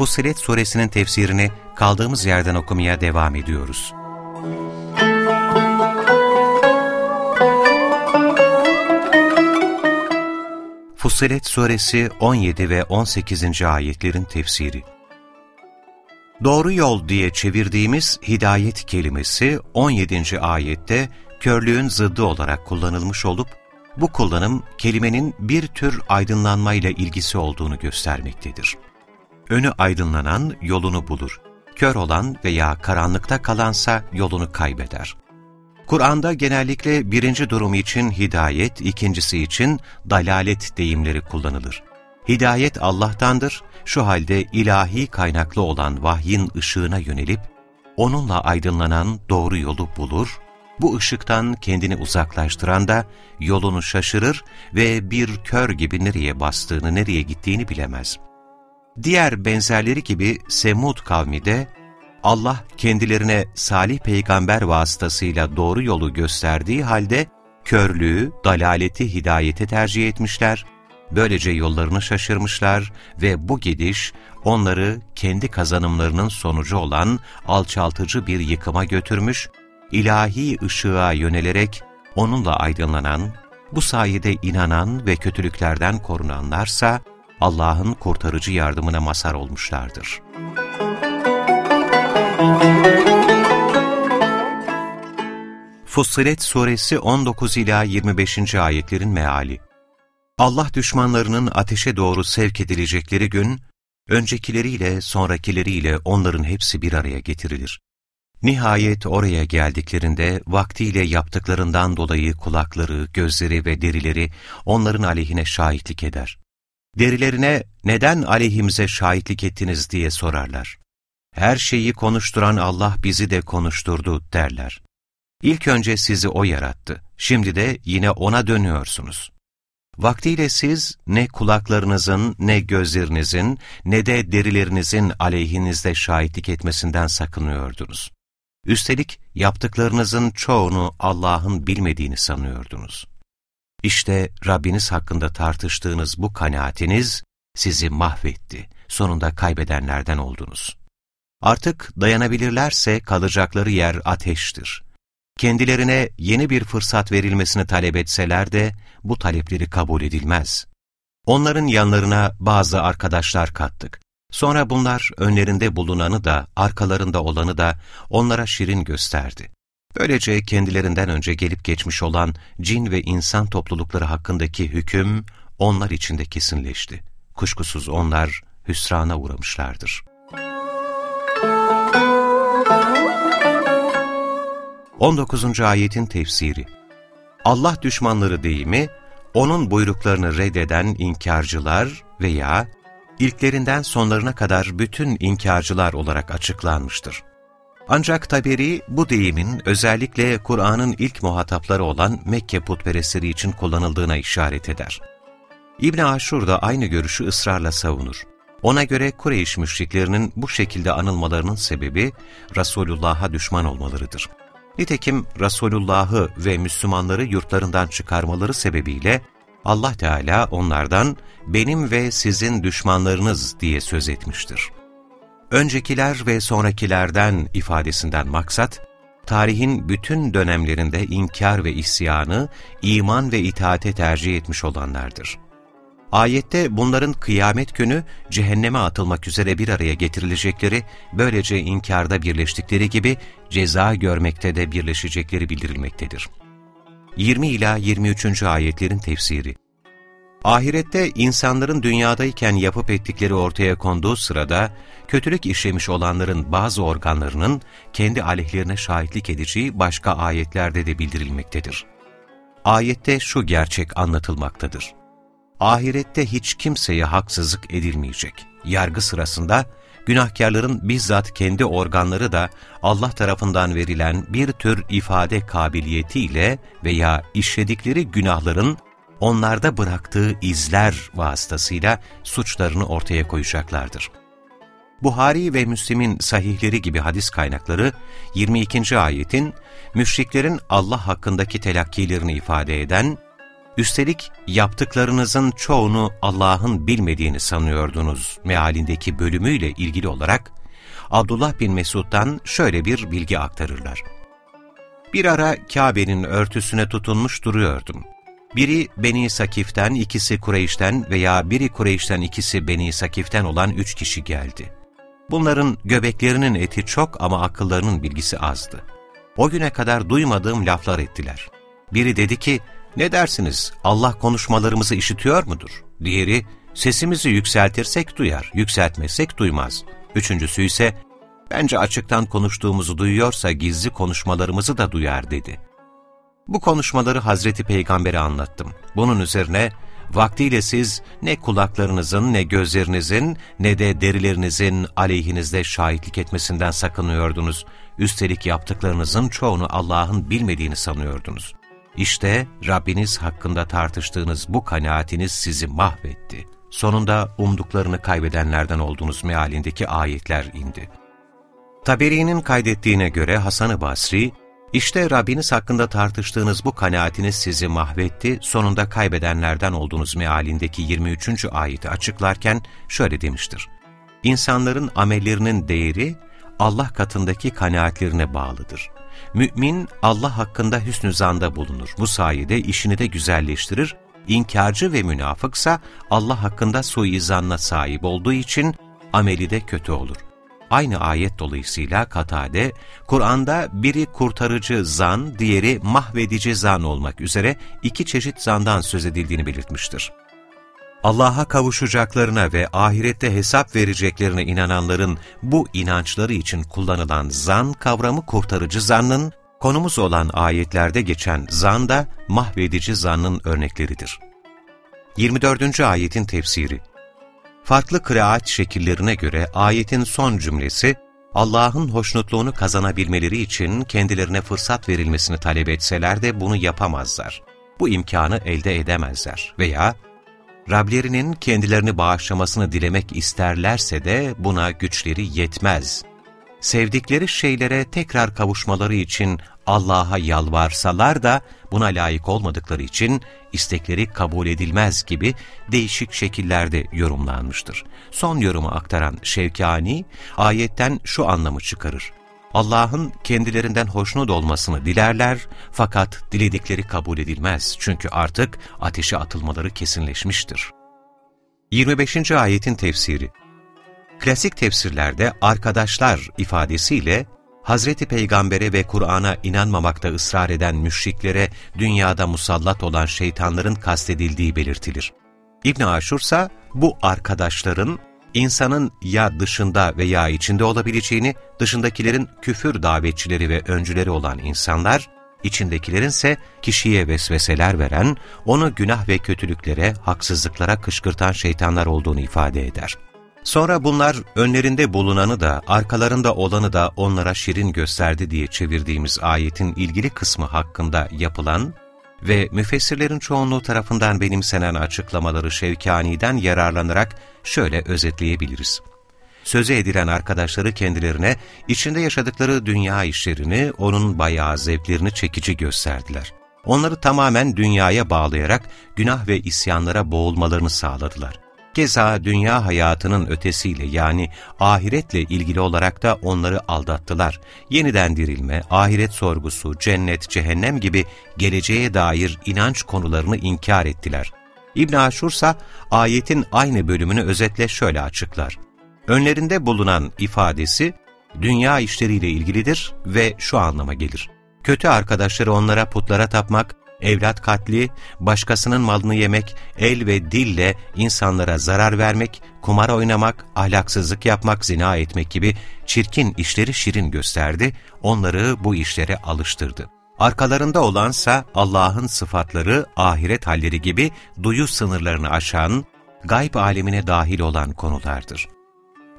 Fussilet Suresinin tefsirini kaldığımız yerden okumaya devam ediyoruz. Fussilet Suresi 17 ve 18. ayetlerin tefsiri Doğru yol diye çevirdiğimiz hidayet kelimesi 17. ayette körlüğün zıddı olarak kullanılmış olup, bu kullanım kelimenin bir tür aydınlanmayla ilgisi olduğunu göstermektedir. Önü aydınlanan yolunu bulur. Kör olan veya karanlıkta kalansa yolunu kaybeder. Kur'an'da genellikle birinci durum için hidayet, ikincisi için dalalet deyimleri kullanılır. Hidayet Allah'tandır, şu halde ilahi kaynaklı olan vahyin ışığına yönelip, onunla aydınlanan doğru yolu bulur, bu ışıktan kendini uzaklaştıran da yolunu şaşırır ve bir kör gibi nereye bastığını, nereye gittiğini bilemez. Diğer benzerleri gibi Semud kavmi de Allah kendilerine Salih peygamber vasıtasıyla doğru yolu gösterdiği halde körlüğü, dalaleti hidayete tercih etmişler, böylece yollarını şaşırmışlar ve bu gidiş onları kendi kazanımlarının sonucu olan alçaltıcı bir yıkıma götürmüş, ilahi ışığa yönelerek onunla aydınlanan, bu sayede inanan ve kötülüklerden korunanlarsa Allah'ın kurtarıcı yardımına mazhar olmuşlardır. Fussilet Suresi 19 ila 25. ayetlerin meali. Allah düşmanlarının ateşe doğru sevk edilecekleri gün, öncekileriyle sonrakileriyle onların hepsi bir araya getirilir. Nihayet oraya geldiklerinde vaktiyle yaptıklarından dolayı kulakları, gözleri ve derileri onların aleyhine şahitlik eder. Derilerine neden aleyhimize şahitlik ettiniz diye sorarlar. Her şeyi konuşturan Allah bizi de konuşturdu derler. İlk önce sizi O yarattı, şimdi de yine O'na dönüyorsunuz. Vaktiyle siz ne kulaklarınızın, ne gözlerinizin, ne de derilerinizin aleyhinizde şahitlik etmesinden sakınıyordunuz. Üstelik yaptıklarınızın çoğunu Allah'ın bilmediğini sanıyordunuz. İşte Rabbiniz hakkında tartıştığınız bu kanaatiniz sizi mahvetti. Sonunda kaybedenlerden oldunuz. Artık dayanabilirlerse kalacakları yer ateştir. Kendilerine yeni bir fırsat verilmesini talep etseler de bu talepleri kabul edilmez. Onların yanlarına bazı arkadaşlar kattık. Sonra bunlar önlerinde bulunanı da, arkalarında olanı da onlara şirin gösterdi. Böylece kendilerinden önce gelip geçmiş olan cin ve insan toplulukları hakkındaki hüküm onlar içinde kesinleşti. Kuşkusuz onlar hüsrana uğramışlardır. 19. ayetin tefsiri Allah düşmanları deyimi, onun buyruklarını reddeden inkarcılar veya ilklerinden sonlarına kadar bütün inkarcılar olarak açıklanmıştır. Ancak Taberi bu deyimin özellikle Kur'an'ın ilk muhatapları olan Mekke putperestleri için kullanıldığına işaret eder. İbn Aşur da aynı görüşü ısrarla savunur. Ona göre Kureyş müşriklerinin bu şekilde anılmalarının sebebi Resulullah'a düşman olmalarıdır. Nitekim Resulullah'ı ve Müslümanları yurtlarından çıkarmaları sebebiyle Allah Teala onlardan benim ve sizin düşmanlarınız diye söz etmiştir. Öncekiler ve sonrakilerden ifadesinden maksat, tarihin bütün dönemlerinde inkar ve isyanı, iman ve itaate tercih etmiş olanlardır. Ayette bunların kıyamet günü cehenneme atılmak üzere bir araya getirilecekleri, böylece inkarda birleştikleri gibi ceza görmekte de birleşecekleri bildirilmektedir. 20 ila 23. ayetlerin tefsiri. Ahirette insanların dünyadayken yapıp ettikleri ortaya konduğu sırada kötülük işlemiş olanların bazı organlarının kendi aleyhlerine şahitlik edeceği başka ayetlerde de bildirilmektedir. Ayette şu gerçek anlatılmaktadır. Ahirette hiç kimseye haksızlık edilmeyecek. Yargı sırasında günahkarların bizzat kendi organları da Allah tarafından verilen bir tür ifade kabiliyetiyle veya işledikleri günahların onlarda bıraktığı izler vasıtasıyla suçlarını ortaya koyacaklardır. Buhari ve Müslim'in sahihleri gibi hadis kaynakları 22. ayetin müşriklerin Allah hakkındaki telakkilerini ifade eden, üstelik yaptıklarınızın çoğunu Allah'ın bilmediğini sanıyordunuz mealindeki bölümüyle ilgili olarak Abdullah bin Mesud'dan şöyle bir bilgi aktarırlar. Bir ara Kabe'nin örtüsüne tutunmuş duruyordum. Biri Beni Sakif'ten, ikisi Kureyş'ten veya biri Kureyş'ten ikisi Beni Sakif'ten olan üç kişi geldi. Bunların göbeklerinin eti çok ama akıllarının bilgisi azdı. O güne kadar duymadığım laflar ettiler. Biri dedi ki, ne dersiniz, Allah konuşmalarımızı işitiyor mudur? Diğeri, sesimizi yükseltirsek duyar, yükseltmezsek duymaz. Üçüncüsü ise, bence açıktan konuştuğumuzu duyuyorsa gizli konuşmalarımızı da duyar dedi. Bu konuşmaları Hazreti Peygamber'e anlattım. Bunun üzerine, vaktiyle siz ne kulaklarınızın, ne gözlerinizin, ne de derilerinizin aleyhinizde şahitlik etmesinden sakınıyordunuz. Üstelik yaptıklarınızın çoğunu Allah'ın bilmediğini sanıyordunuz. İşte Rabbiniz hakkında tartıştığınız bu kanaatiniz sizi mahvetti. Sonunda umduklarını kaybedenlerden olduğunuz mealindeki ayetler indi. Taberi'nin kaydettiğine göre Hasan-ı Basri, işte Rabbiniz hakkında tartıştığınız bu kanaatiniz sizi mahvetti, sonunda kaybedenlerden olduğunuz mealindeki 23. ayeti açıklarken şöyle demiştir. İnsanların amellerinin değeri Allah katındaki kanaatlerine bağlıdır. Mümin Allah hakkında hüsnü zanda bulunur. Bu sayede işini de güzelleştirir. İnkarcı ve münafıksa Allah hakkında suizanla sahip olduğu için ameli de kötü olur. Aynı ayet dolayısıyla Katade, Kur'an'da biri kurtarıcı zan, diğeri mahvedici zan olmak üzere iki çeşit zandan söz edildiğini belirtmiştir. Allah'a kavuşacaklarına ve ahirette hesap vereceklerine inananların bu inançları için kullanılan zan kavramı kurtarıcı zannın, konumuz olan ayetlerde geçen zan da mahvedici zannın örnekleridir. 24. ayetin tefsiri Farklı kıraat şekillerine göre ayetin son cümlesi, Allah'ın hoşnutluğunu kazanabilmeleri için kendilerine fırsat verilmesini talep etseler de bunu yapamazlar. Bu imkanı elde edemezler veya Rablerinin kendilerini bağışlamasını dilemek isterlerse de buna güçleri yetmez. Sevdikleri şeylere tekrar kavuşmaları için Allah'a yalvarsalar da buna layık olmadıkları için istekleri kabul edilmez gibi değişik şekillerde yorumlanmıştır. Son yorumu aktaran Şevkani, ayetten şu anlamı çıkarır. Allah'ın kendilerinden hoşnut olmasını dilerler fakat diledikleri kabul edilmez çünkü artık ateşe atılmaları kesinleşmiştir. 25. ayetin tefsiri Klasik tefsirlerde arkadaşlar ifadesiyle Hazreti Peygamber'e ve Kur'an'a inanmamakta ısrar eden müşriklere dünyada musallat olan şeytanların kastedildiği belirtilir. İbn Aşur ise bu arkadaşların insanın ya dışında veya içinde olabileceğini, dışındakilerin küfür davetçileri ve öncüleri olan insanlar, içindekilerin ise kişiye vesveseler veren, onu günah ve kötülüklere, haksızlıklara kışkırtan şeytanlar olduğunu ifade eder. Sonra bunlar önlerinde bulunanı da, arkalarında olanı da onlara şirin gösterdi diye çevirdiğimiz ayetin ilgili kısmı hakkında yapılan ve müfessirlerin çoğunluğu tarafından benimsenen açıklamaları Şevkani'den yararlanarak şöyle özetleyebiliriz. Söze edilen arkadaşları kendilerine içinde yaşadıkları dünya işlerini, onun bayağı zevklerini çekici gösterdiler. Onları tamamen dünyaya bağlayarak günah ve isyanlara boğulmalarını sağladılar. Keza dünya hayatının ötesiyle yani ahiretle ilgili olarak da onları aldattılar. Yeniden dirilme, ahiret sorgusu, cennet, cehennem gibi geleceğe dair inanç konularını inkar ettiler. İbn Aşur ise ayetin aynı bölümünü özetle şöyle açıklar. Önlerinde bulunan ifadesi dünya işleriyle ilgilidir ve şu anlama gelir. Kötü arkadaşları onlara putlara tapmak, evlat katli, başkasının malını yemek, el ve dille insanlara zarar vermek, kumar oynamak, ahlaksızlık yapmak, zina etmek gibi çirkin işleri şirin gösterdi, onları bu işlere alıştırdı. Arkalarında olansa Allah'ın sıfatları, ahiret halleri gibi duyu sınırlarını aşan, gayb alemine dahil olan konulardır.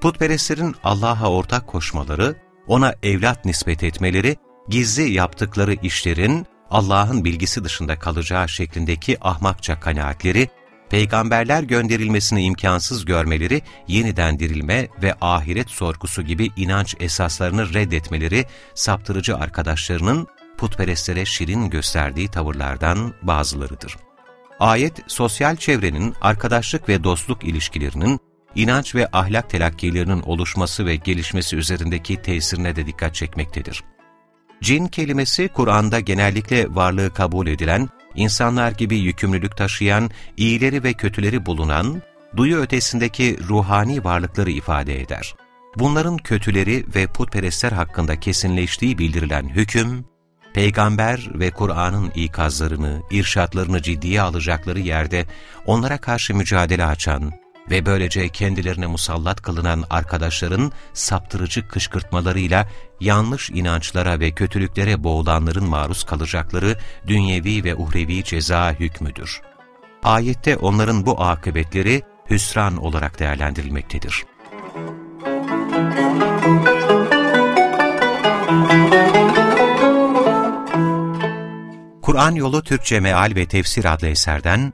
Putperestlerin Allah'a ortak koşmaları, ona evlat nispet etmeleri, gizli yaptıkları işlerin Allah'ın bilgisi dışında kalacağı şeklindeki ahmakça kanaatleri, peygamberler gönderilmesini imkansız görmeleri, yeniden dirilme ve ahiret sorgusu gibi inanç esaslarını reddetmeleri, saptırıcı arkadaşlarının putperestlere şirin gösterdiği tavırlardan bazılarıdır. Ayet, sosyal çevrenin, arkadaşlık ve dostluk ilişkilerinin, inanç ve ahlak telakkilerinin oluşması ve gelişmesi üzerindeki tesirine de dikkat çekmektedir. Cin kelimesi, Kur'an'da genellikle varlığı kabul edilen, insanlar gibi yükümlülük taşıyan, iyileri ve kötüleri bulunan, duyu ötesindeki ruhani varlıkları ifade eder. Bunların kötüleri ve putperestler hakkında kesinleştiği bildirilen hüküm, Peygamber ve Kur'an'ın ikazlarını, irşatlarını ciddiye alacakları yerde onlara karşı mücadele açan ve böylece kendilerine musallat kılınan arkadaşların saptırıcı kışkırtmalarıyla yanlış inançlara ve kötülüklere boğulanların maruz kalacakları dünyevi ve uhrevi ceza hükmüdür. Ayette onların bu akıbetleri hüsran olarak değerlendirilmektedir. Kur'an Yolu Türkçe Meal ve Tefsir adlı eserden